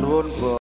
nuwun